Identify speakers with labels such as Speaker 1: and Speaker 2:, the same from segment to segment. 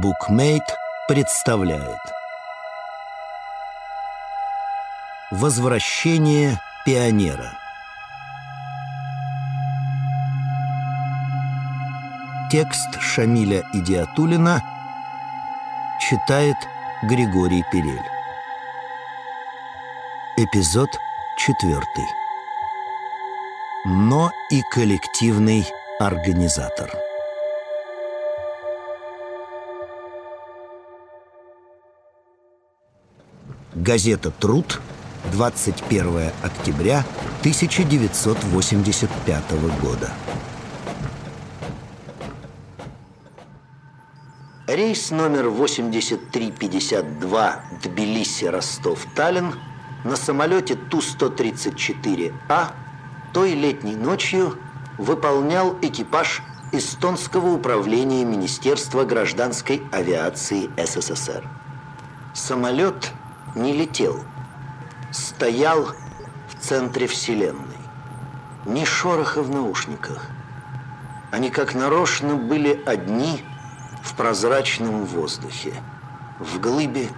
Speaker 1: Букмейт представляет. Возвращение пионера. Текст Шамиля Идиатулина читает Григорий Перель. Эпизод четвертый Но и коллективный организатор Газета «Труд», 21 октября 1985 года. Рейс номер 8352 Тбилиси-Ростов-Таллин на самолете Ту-134А той летней ночью выполнял экипаж Эстонского управления Министерства гражданской авиации СССР. Самолет не летел, стоял в центре Вселенной. Ни шороха в наушниках. Они как нарочно были одни в прозрачном воздухе, в глыбе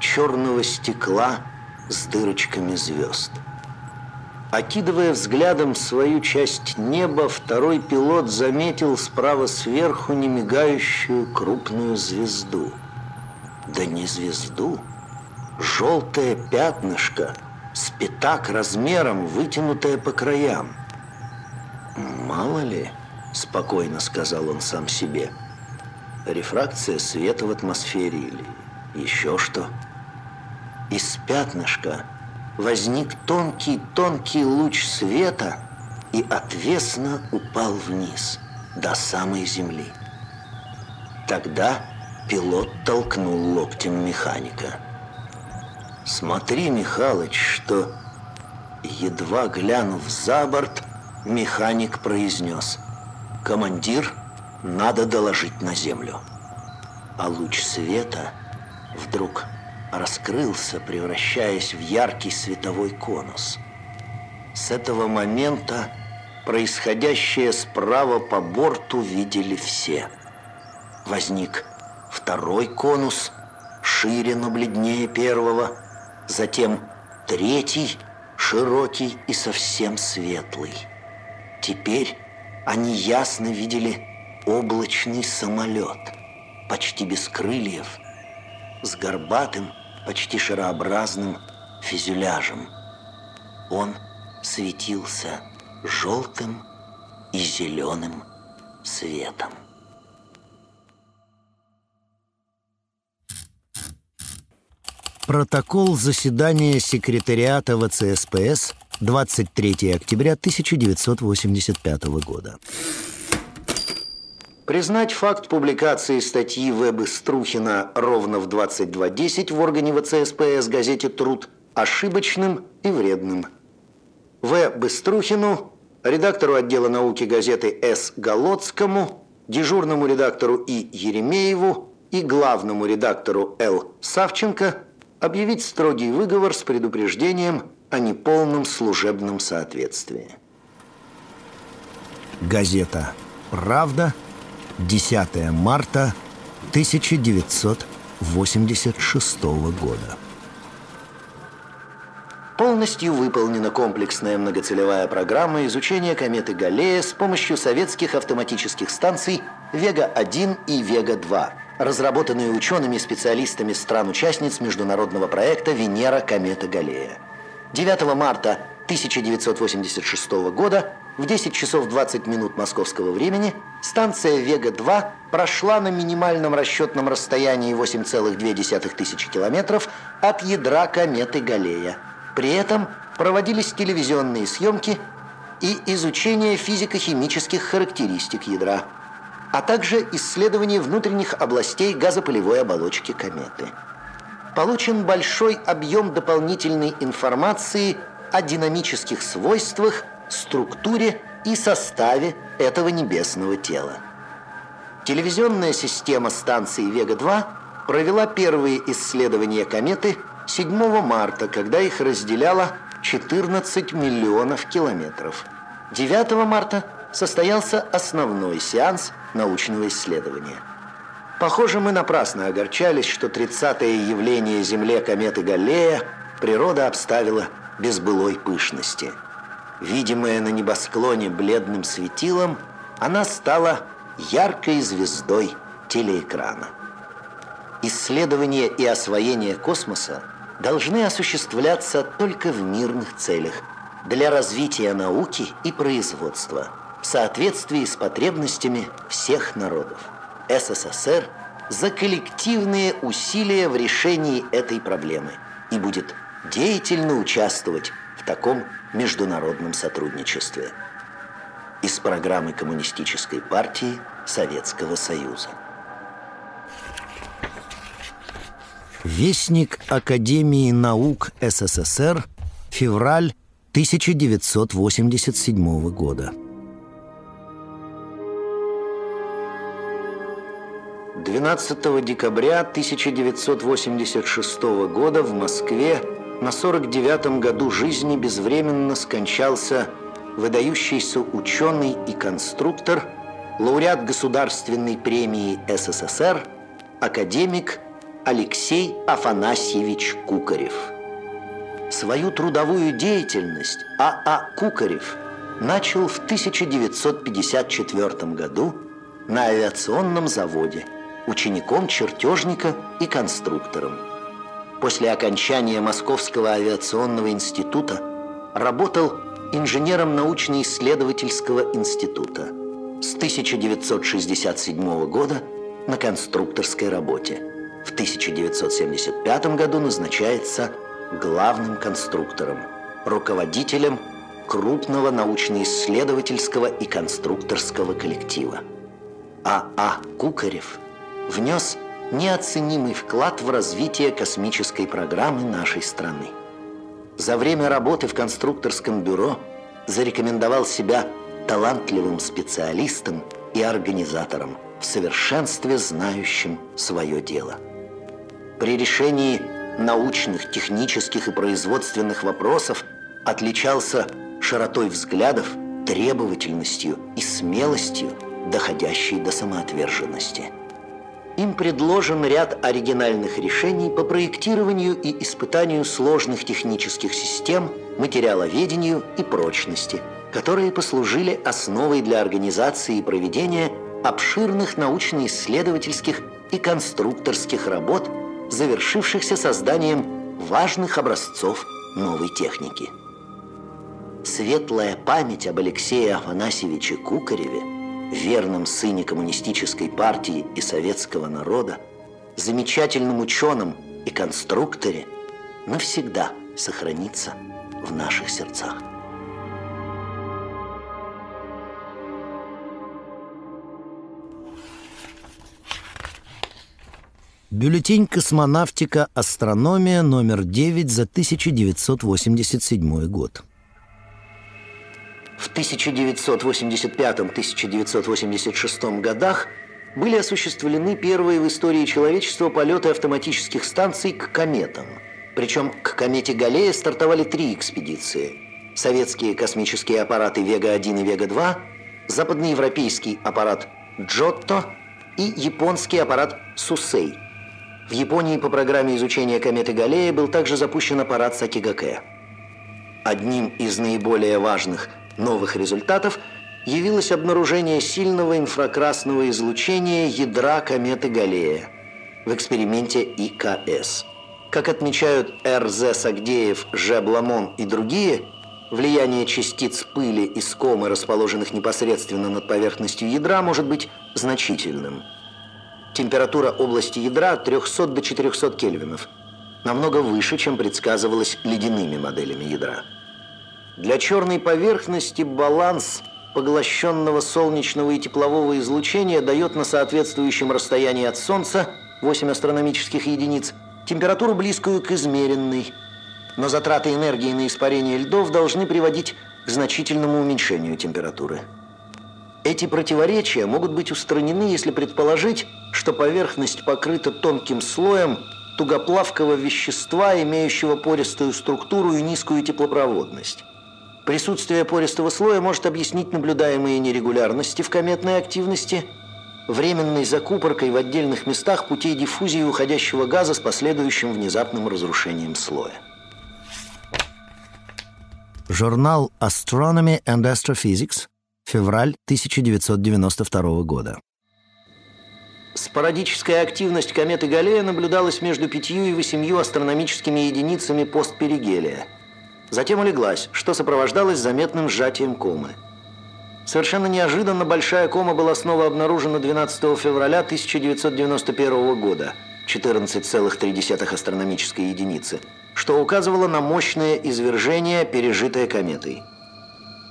Speaker 1: черного стекла с дырочками звезд. Окидывая взглядом свою часть неба, второй пилот заметил справа сверху немигающую крупную звезду. Да не звезду, желтое пятнышко с пятак размером, вытянутое по краям. «Мало ли», — спокойно сказал он сам себе, «рефракция света в атмосфере или еще что». Из пятнышка возник тонкий-тонкий луч света и отвесно упал вниз, до самой земли. Тогда пилот толкнул локтем механика. Смотри, Михалыч, что, едва глянув за борт, механик произнес «Командир, надо доложить на землю». А луч света вдруг раскрылся, превращаясь в яркий световой конус. С этого момента происходящее справа по борту видели все. Возник второй конус, шире, но бледнее первого – затем третий, широкий и совсем светлый. Теперь они ясно видели облачный самолет, почти без крыльев, с горбатым, почти шарообразным фюзеляжем. Он светился желтым и зеленым светом. Протокол заседания секретариата ВЦСПС 23 октября 1985 года. Признать факт публикации статьи В. Струхина ровно в 22.10 в органе ВЦСПС газете «Труд» ошибочным и вредным. В. Быструхину, редактору отдела науки газеты С. Голодскому, дежурному редактору И. Еремееву и главному редактору Л. Савченко – объявить строгий выговор с предупреждением о неполном служебном соответствии. Газета «Правда», 10 марта 1986 года. Полностью выполнена комплексная многоцелевая программа изучения кометы Галлея с помощью советских автоматических станций «Вега-1» и «Вега-2», разработанные учеными-специалистами стран-участниц международного проекта «Венера. Комета Галлея». 9 марта 1986 года в 10 часов 20 минут московского времени станция «Вега-2» прошла на минимальном расчетном расстоянии 8,2 тысячи километров от ядра кометы Галлея. При этом проводились телевизионные съемки и изучение физико-химических характеристик ядра – а также исследование внутренних областей газопылевой оболочки кометы. Получен большой объем дополнительной информации о динамических свойствах, структуре и составе этого небесного тела. Телевизионная система станции «Вега-2» провела первые исследования кометы 7 марта, когда их разделяло 14 миллионов километров. 9 марта состоялся основной сеанс научного исследования. Похоже, мы напрасно огорчались, что 30-е явление Земле кометы Галлея природа обставила без былой пышности. Видимая на небосклоне бледным светилом, она стала яркой звездой телеэкрана. Исследование и освоение космоса должны осуществляться только в мирных целях, для развития науки и производства, в соответствии с потребностями всех народов. СССР за коллективные усилия в решении этой проблемы и будет деятельно участвовать в таком международном сотрудничестве. Из программы Коммунистической партии Советского Союза. Вестник Академии наук СССР, февраль 1987 года. 12 декабря 1986 года в Москве на 49-м году жизни безвременно скончался выдающийся ученый и конструктор, лауреат Государственной премии СССР, академик Алексей Афанасьевич Кукарев. Свою трудовую деятельность А.А. А. Кукарев начал в 1954 году на авиационном заводе – учеником чертежника и конструктором. После окончания Московского авиационного института работал инженером научно-исследовательского института. С 1967 года на конструкторской работе. В 1975 году назначается главным конструктором, руководителем крупного научно-исследовательского и конструкторского коллектива. А. А. Кукарев – внес неоценимый вклад в развитие космической программы нашей страны. За время работы в конструкторском бюро зарекомендовал себя талантливым специалистом и организатором, в совершенстве знающим свое дело. При решении научных, технических и производственных вопросов отличался широтой взглядов, требовательностью и смелостью, доходящей до самоотверженности – им предложен ряд оригинальных решений по проектированию и испытанию сложных технических систем, материаловедению и прочности, которые послужили основой для организации и проведения обширных научно-исследовательских и конструкторских работ, завершившихся созданием важных образцов новой техники. Светлая память об Алексее Афанасьевиче Кукареве – верном сыне коммунистической партии и советского народа, замечательном ученом и конструкторе, навсегда сохранится в наших сердцах. Бюллетень «Космонавтика. Астрономия» номер 9 за 1987 год. В 1985-1986 годах были осуществлены первые в истории человечества полеты автоматических станций к кометам. Причем к комете Галлея стартовали три экспедиции. Советские космические аппараты Вега-1 и Вега-2, западноевропейский аппарат Джотто и японский аппарат Сусей. В Японии по программе изучения кометы Галлея был также запущен аппарат Сакигаке. Одним из наиболее важных – новых результатов явилось обнаружение сильного инфракрасного излучения ядра кометы Галлея в эксперименте ИКС. Как отмечают Р.З. Сагдеев, Ж. Бламон и другие, влияние частиц пыли из комы, расположенных непосредственно над поверхностью ядра, может быть значительным. Температура области ядра от 300 до 400 кельвинов, намного выше, чем предсказывалось ледяными моделями ядра. Для черной поверхности баланс поглощенного солнечного и теплового излучения дает на соответствующем расстоянии от Солнца 8 астрономических единиц температуру близкую к измеренной. Но затраты энергии на испарение льдов должны приводить к значительному уменьшению температуры. Эти противоречия могут быть устранены, если предположить, что поверхность покрыта тонким слоем тугоплавкого вещества, имеющего пористую структуру и низкую теплопроводность. Присутствие пористого слоя может объяснить наблюдаемые нерегулярности в кометной активности временной закупоркой в отдельных местах путей диффузии уходящего газа с последующим внезапным разрушением слоя. Журнал Astronomy and Astrophysics, февраль 1992 года. Спорадическая активность кометы Галлея наблюдалась между пятью и восемью астрономическими единицами постперигелия. Затем улеглась, что сопровождалось заметным сжатием комы. Совершенно неожиданно большая кома была снова обнаружена 12 февраля 1991 года, 14,3 астрономической единицы, что указывало на мощное извержение, пережитое кометой.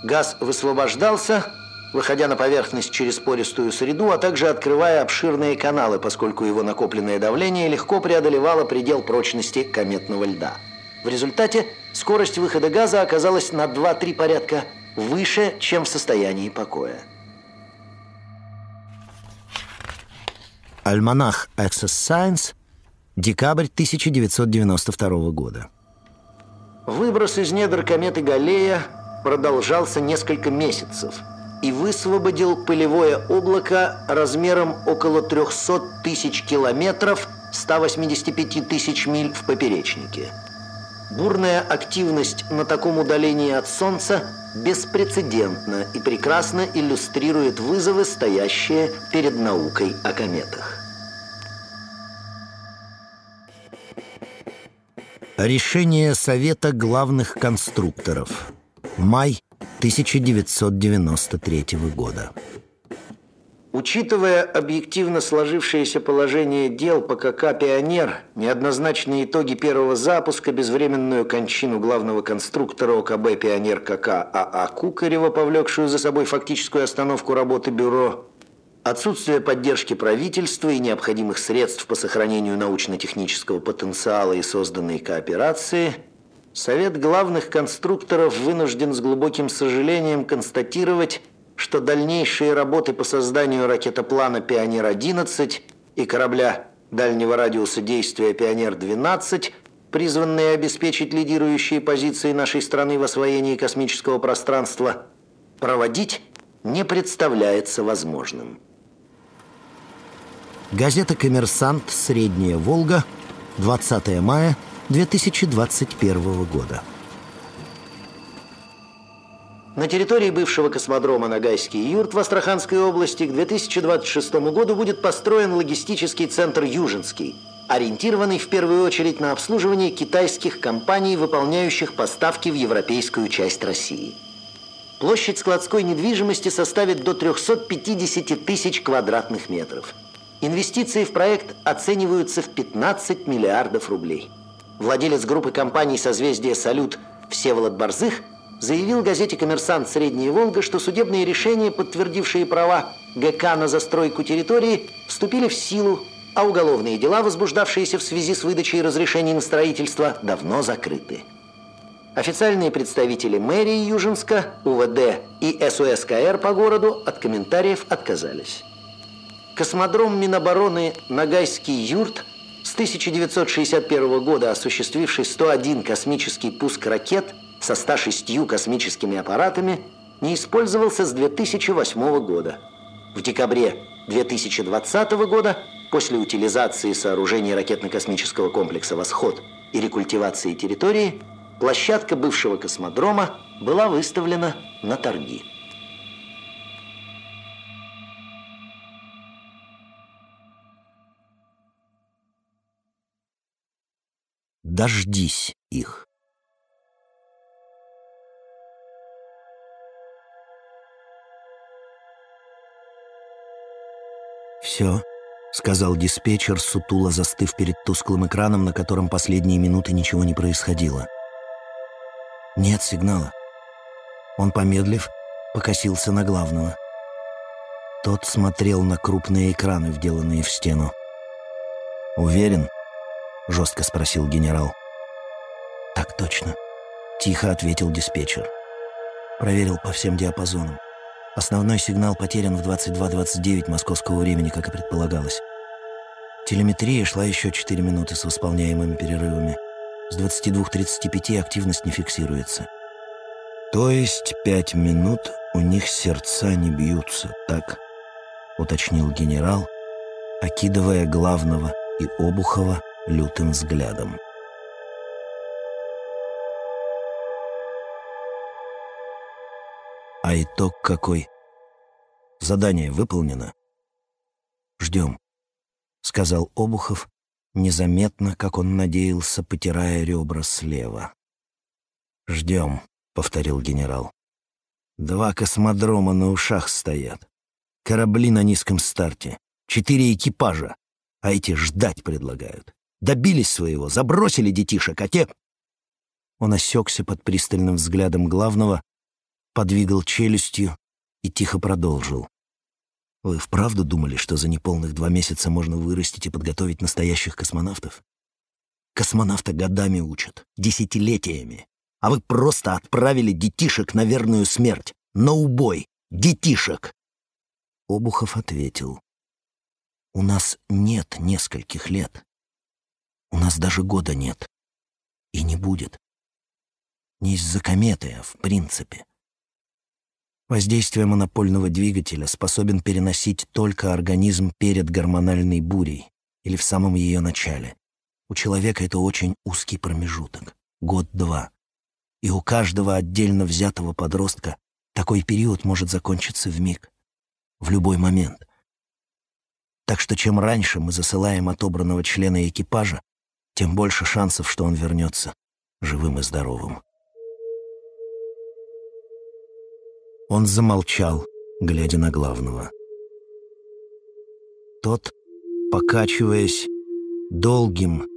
Speaker 1: Газ высвобождался, выходя на поверхность через пористую среду, а также открывая обширные каналы, поскольку его накопленное давление легко преодолевало предел прочности кометного льда. В результате скорость выхода газа оказалась на 2-3 порядка выше, чем в состоянии покоя. Альманах Access Science, декабрь 1992 года. Выброс из недр кометы Галлея продолжался несколько месяцев и высвободил пылевое облако размером около 300 тысяч километров, 185 тысяч миль в поперечнике. Бурная активность на таком удалении от Солнца беспрецедентна и прекрасно иллюстрирует вызовы, стоящие перед наукой о кометах. Решение Совета главных конструкторов. Май 1993 года. Учитывая объективно сложившееся положение дел по КК «Пионер», неоднозначные итоги первого запуска, безвременную кончину главного конструктора ОКБ «Пионер» КК АА Кукарева, повлекшую за собой фактическую остановку работы бюро, отсутствие поддержки правительства и необходимых средств по сохранению научно-технического потенциала и созданной кооперации, Совет главных конструкторов вынужден с глубоким сожалением констатировать, что дальнейшие работы по созданию ракетоплана «Пионер-11» и корабля дальнего радиуса действия «Пионер-12», призванные обеспечить лидирующие позиции нашей страны в освоении космического пространства, проводить не представляется возможным. Газета «Коммерсант. Средняя Волга. 20 мая 2021 года. На территории бывшего космодрома Ногайский юрт в Астраханской области к 2026 году будет построен логистический центр «Южинский», ориентированный в первую очередь на обслуживание китайских компаний, выполняющих поставки в европейскую часть России. Площадь складской недвижимости составит до 350 тысяч квадратных метров. Инвестиции в проект оцениваются в 15 миллиардов рублей. Владелец группы компаний «Созвездие Салют» Всеволод Борзых – заявил газете «Коммерсант. Средняя Волга», что судебные решения, подтвердившие права ГК на застройку территории, вступили в силу, а уголовные дела, возбуждавшиеся в связи с выдачей разрешений на строительство, давно закрыты. Официальные представители мэрии Южинска, УВД и СУСКР по городу от комментариев отказались. Космодром Минобороны Нагайский юрт с 1961 года осуществивший 101 космический пуск ракет – со 106 космическими аппаратами не использовался с 2008 года. В декабре 2020 года, после утилизации сооружений ракетно-космического комплекса «Восход» и рекультивации территории, площадка бывшего космодрома была выставлена на торги. Дождись их. «Все», — сказал диспетчер, сутуло застыв перед тусклым экраном, на котором последние минуты ничего не происходило. «Нет сигнала». Он, помедлив, покосился на главного. Тот смотрел на крупные экраны, вделанные в стену. «Уверен?» — жестко спросил генерал. «Так точно», — тихо ответил диспетчер. Проверил по всем диапазонам. Основной сигнал потерян в 22.29 московского времени, как и предполагалось. Телеметрия шла еще 4 минуты с восполняемыми перерывами. С 22.35 активность не фиксируется. То есть 5 минут у них сердца не бьются, так?
Speaker 2: уточнил генерал, окидывая главного и Обухова лютым взглядом. А итог какой? Задание выполнено. Ждем, сказал Обухов, незаметно, как он надеялся, потирая ребра слева. «Ждем», — повторил генерал. «Два космодрома на ушах стоят. Корабли на низком старте. Четыре экипажа. А эти ждать предлагают. Добились своего, забросили детишек, а те...» Он осекся под пристальным взглядом главного, подвигал челюстью и тихо продолжил. «Вы вправду думали, что за неполных два месяца можно вырастить и подготовить настоящих космонавтов? Космонавта годами учат, десятилетиями. А вы просто отправили детишек на верную смерть, на убой, детишек!» Обухов ответил. «У нас нет нескольких лет. У нас даже года нет. И не будет. Не из-за кометы, а в принципе. Воздействие монопольного двигателя способен переносить только организм перед гормональной бурей или в самом ее начале. У человека это очень узкий промежуток — год-два. И у каждого отдельно взятого подростка такой период может закончиться в миг, в любой момент. Так что чем раньше мы засылаем отобранного члена экипажа, тем больше шансов, что он вернется живым и здоровым. Он замолчал, глядя на главного. Тот, покачиваясь, долгим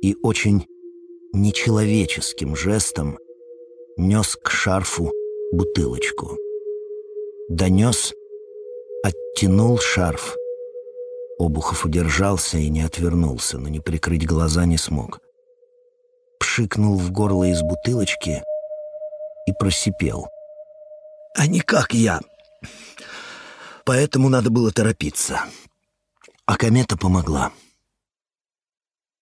Speaker 2: и очень нечеловеческим жестом нес к шарфу бутылочку. Донес, оттянул шарф. Обухов удержался и не отвернулся, но не прикрыть глаза не смог. Пшикнул в горло из бутылочки и просипел — а не как я. Поэтому надо было торопиться. А комета помогла.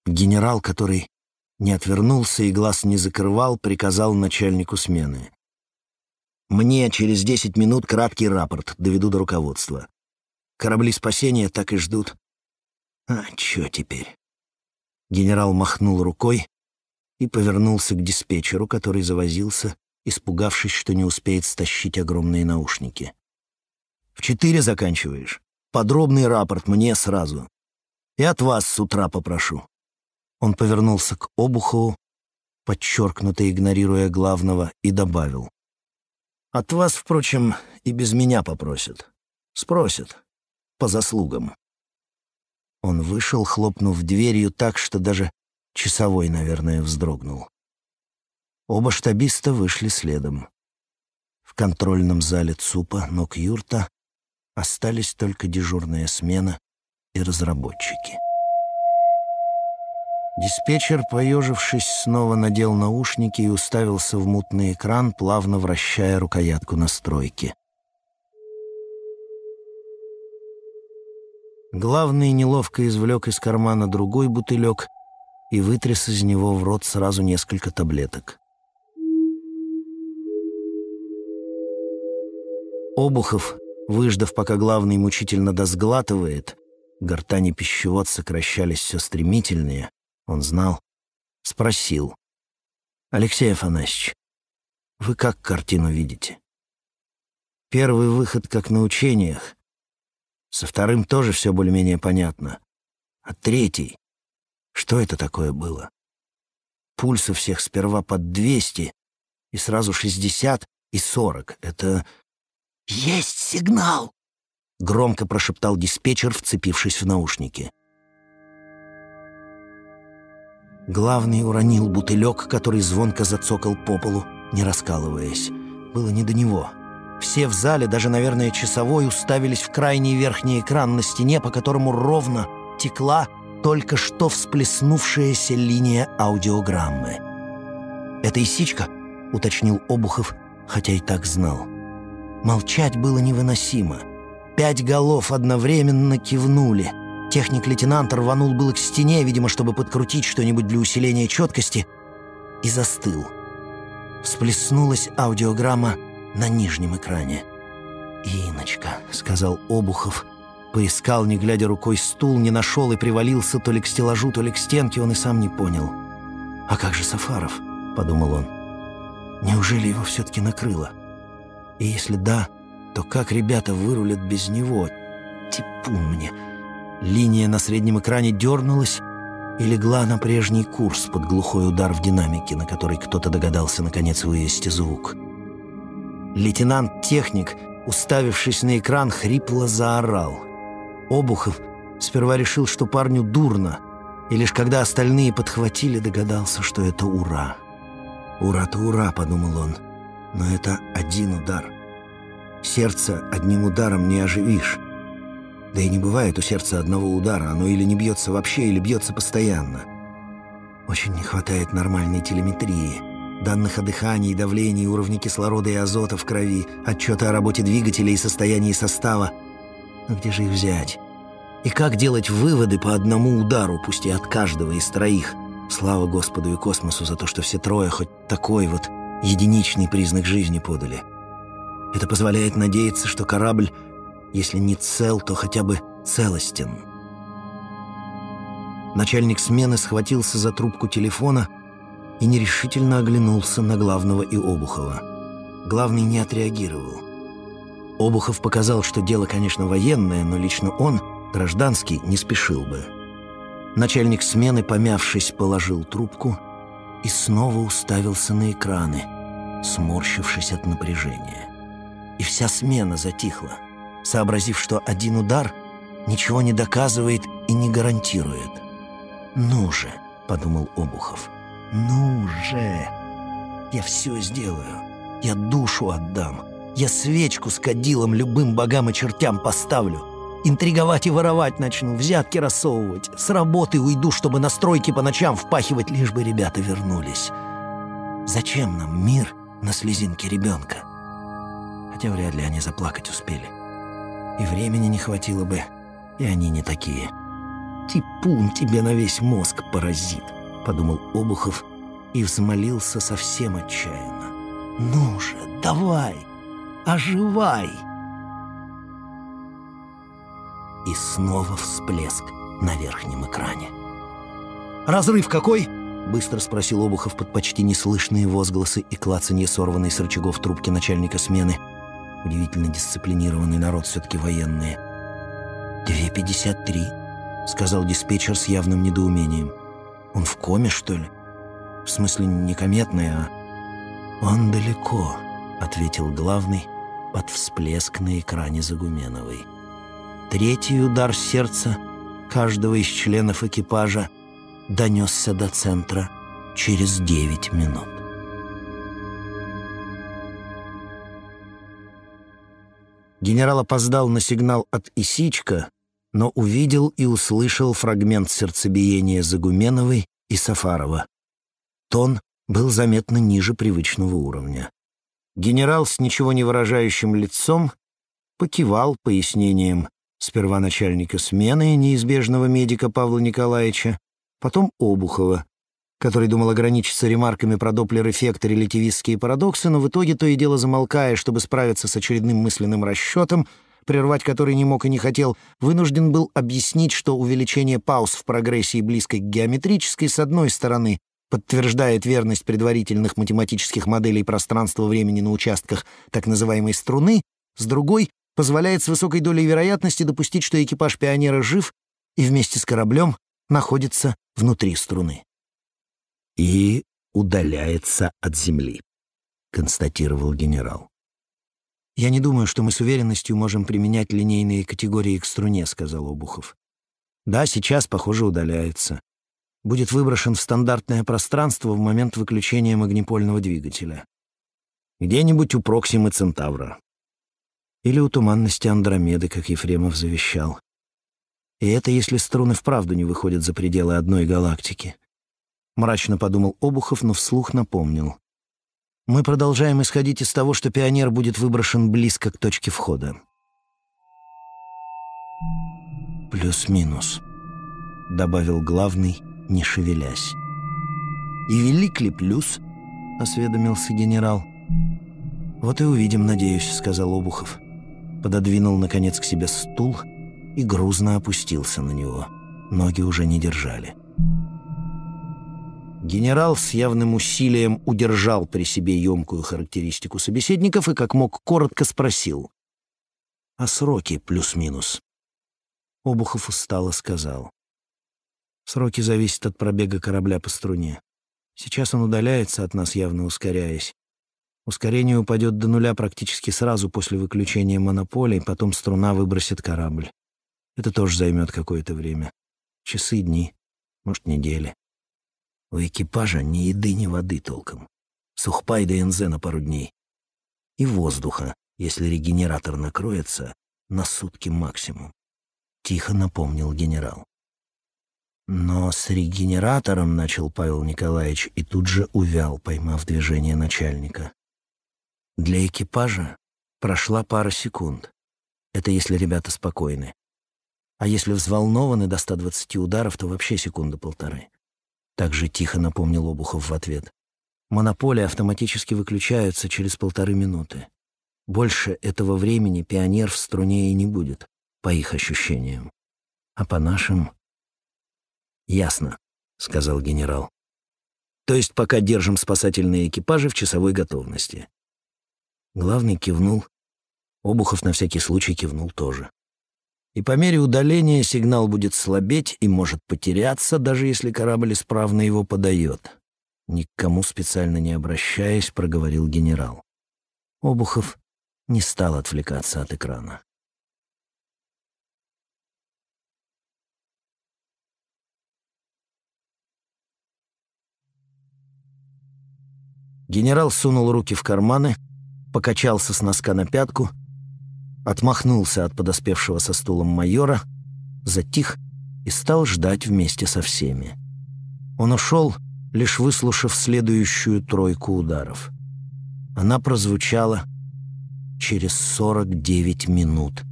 Speaker 2: Генерал, который не отвернулся и глаз не закрывал, приказал начальнику смены. «Мне через десять минут краткий рапорт доведу до руководства. Корабли спасения так и ждут. А чё теперь?» Генерал махнул рукой и повернулся к диспетчеру, который завозился испугавшись, что не успеет стащить огромные наушники. «В четыре заканчиваешь? Подробный рапорт мне сразу. И от вас с утра попрошу». Он повернулся к Обухову, подчеркнуто игнорируя главного, и добавил. «От вас, впрочем, и без меня попросят. Спросят. По заслугам». Он вышел, хлопнув дверью так, что даже часовой, наверное, вздрогнул. Оба штабиста вышли следом. В контрольном зале ЦУПа ног юрта остались только дежурная смена и разработчики. Диспетчер, поежившись, снова надел наушники и уставился в мутный экран, плавно вращая рукоятку настройки. Главный неловко извлек из кармана другой бутылек и вытряс из него в рот сразу несколько таблеток. Обухов, выждав, пока главный мучительно досглатывает, гортани пищевод сокращались все стремительнее, он знал, спросил. «Алексей Афанасьевич, вы как картину видите?» Первый выход как на учениях. Со вторым тоже все более-менее понятно. А третий? Что это такое было? Пульс у всех сперва под 200, и сразу 60 и 40. Это «Есть сигнал!» — громко прошептал диспетчер, вцепившись в наушники. Главный уронил бутылек, который звонко зацокал по полу, не раскалываясь. Было не до него. Все в зале, даже, наверное, часовой, уставились в крайний верхний экран на стене, по которому ровно текла только что всплеснувшаяся линия аудиограммы. «Это Исичка?» — уточнил Обухов, хотя и так знал. Молчать было невыносимо. Пять голов одновременно кивнули. Техник-лейтенант рванул было к стене, видимо, чтобы подкрутить что-нибудь для усиления четкости, и застыл. Всплеснулась аудиограмма на нижнем экране. «Иночка», — сказал Обухов, Поискал, не глядя рукой, стул, не нашел и привалился то ли к стеллажу, то ли к стенке, он и сам не понял. «А как же Сафаров?» — подумал он. «Неужели его все-таки накрыло? И если да, то как ребята вырулят без него? Типун мне!» Линия на среднем экране дернулась и легла на прежний курс под глухой удар в динамике, на который кто-то догадался наконец вывести звук. Лейтенант-техник, уставившись на экран, хрипло заорал — Обухов сперва решил, что парню дурно, и лишь когда остальные подхватили, догадался, что это «Ура». «Ура-то ура», — подумал он, — «но это один удар. Сердце одним ударом не оживишь. Да и не бывает у сердца одного удара, оно или не бьется вообще, или бьется постоянно. Очень не хватает нормальной телеметрии, данных о дыхании, давлении, уровне кислорода и азота в крови, отчета о работе двигателя и состоянии состава — но где же их взять? И как делать выводы по одному удару, пусть и от каждого из троих? Слава Господу и космосу за то, что все трое хоть такой вот единичный признак жизни подали. Это позволяет надеяться, что корабль, если не цел, то хотя бы целостен. Начальник смены схватился за трубку телефона и нерешительно оглянулся на главного и Обухова. Главный не отреагировал. Обухов показал, что дело, конечно, военное, но лично он, гражданский, не спешил бы. Начальник смены, помявшись, положил трубку и снова уставился на экраны, сморщившись от напряжения. И вся смена затихла, сообразив, что один удар ничего не доказывает и не гарантирует. «Ну же», — подумал Обухов, — «ну же! Я все сделаю, я душу отдам». Я свечку с кадилом любым богам и чертям поставлю. Интриговать и воровать начну, взятки рассовывать. С работы уйду, чтобы на стройке по ночам впахивать, лишь бы ребята вернулись. Зачем нам мир на слезинке ребенка? Хотя вряд ли они заплакать успели. И времени не хватило бы, и они не такие. «Типун тебе на весь мозг, паразит!» — подумал Обухов и взмолился совсем отчаянно. «Ну же, давай!» Оживай!» И снова всплеск на верхнем экране. «Разрыв какой?» — быстро спросил Обухов под почти неслышные возгласы и клацанье сорванной с рычагов трубки начальника смены. Удивительно дисциплинированный народ все-таки военные. «Две пятьдесят три», — сказал диспетчер с явным недоумением. «Он в коме, что ли? В смысле, не кометный, а...» «Он далеко», — ответил главный, под всплеск на экране Загуменовой. Третий удар сердца каждого из членов экипажа донесся до центра через девять минут. Генерал опоздал на сигнал от Исичка, но увидел и услышал фрагмент сердцебиения Загуменовой и Сафарова. Тон был заметно ниже привычного уровня. Генерал с ничего не выражающим лицом покивал пояснением сперва начальника смены, неизбежного медика Павла Николаевича, потом Обухова, который думал ограничиться ремарками про доплер-эффект и релятивистские парадоксы, но в итоге то и дело замолкая, чтобы справиться с очередным мысленным расчетом, прервать который не мог и не хотел, вынужден был объяснить, что увеличение пауз в прогрессии близкой к геометрической, с одной стороны, подтверждает верность предварительных математических моделей пространства-времени на участках так называемой струны, с другой — позволяет с высокой долей вероятности допустить, что экипаж «Пионера» жив и вместе с кораблем находится внутри струны. «И удаляется от Земли», — констатировал генерал. «Я не думаю, что мы с уверенностью можем применять линейные категории к струне», — сказал Обухов. «Да, сейчас, похоже, удаляется будет выброшен в стандартное пространство в момент выключения магнипольного двигателя. Где-нибудь у Проксимы Центавра. Или у туманности Андромеды, как Ефремов завещал. И это если струны вправду не выходят за пределы одной галактики. Мрачно подумал Обухов, но вслух напомнил. Мы продолжаем исходить из того, что пионер будет выброшен близко к точке входа. «Плюс-минус», — добавил главный, — не шевелясь. «И велик ли плюс?» — осведомился генерал. «Вот и увидим, надеюсь», — сказал Обухов. Пододвинул, наконец, к себе стул и грузно опустился на него. Ноги уже не держали. Генерал с явным усилием удержал при себе емкую характеристику собеседников и как мог коротко спросил. «А сроки плюс-минус?» Обухов устало сказал. «Сроки зависят от пробега корабля по струне. Сейчас он удаляется от нас, явно ускоряясь. Ускорение упадет до нуля практически сразу после выключения монополий, потом струна выбросит корабль. Это тоже займет какое-то время. Часы, дни, может, недели. У экипажа ни еды, ни воды толком. Сухпай да НЗ на пару дней. И воздуха, если регенератор накроется, на сутки максимум. Тихо напомнил генерал. Но с регенератором начал Павел Николаевич и тут же увял, поймав движение начальника. Для экипажа прошла пара секунд. Это если ребята спокойны. А если взволнованы до 120 ударов, то вообще секунды полторы. Так же тихо напомнил Обухов в ответ. Монополии автоматически выключаются через полторы минуты. Больше этого времени пионер в струне и не будет, по их ощущениям. А по нашим... «Ясно», — сказал генерал. «То есть пока держим спасательные экипажи в часовой готовности». Главный кивнул. Обухов на всякий случай кивнул тоже и по мере удаления сигнал будет слабеть и может потеряться, даже если корабль исправно его подает. Ни к кому специально не обращаясь, проговорил генерал. Обухов не стал отвлекаться от экрана. Генерал сунул руки в карманы, покачался с носка на пятку — отмахнулся от подоспевшего со стулом майора, затих и стал ждать вместе со всеми. Он ушел, лишь выслушав следующую тройку ударов. Она прозвучала через 49 минут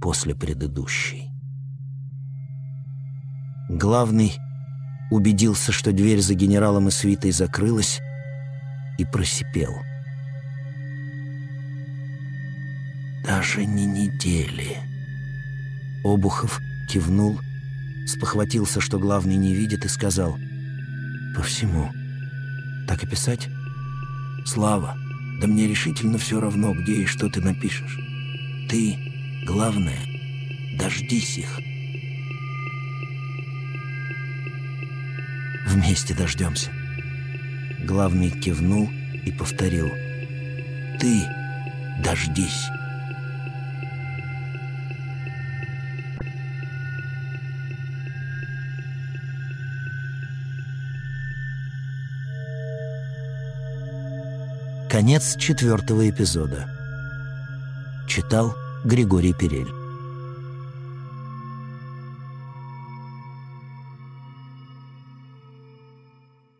Speaker 2: после предыдущей. Главный убедился, что дверь за генералом и свитой закрылась, и просипел — даже не недели. Обухов кивнул, спохватился, что главный не видит, и сказал «По всему. Так и писать?» «Слава, да мне решительно все равно, где и что ты напишешь. Ты, главное, дождись их». «Вместе дождемся». Главный кивнул и повторил «Ты дождись». Конец четвертого эпизода. Читал Григорий Перель.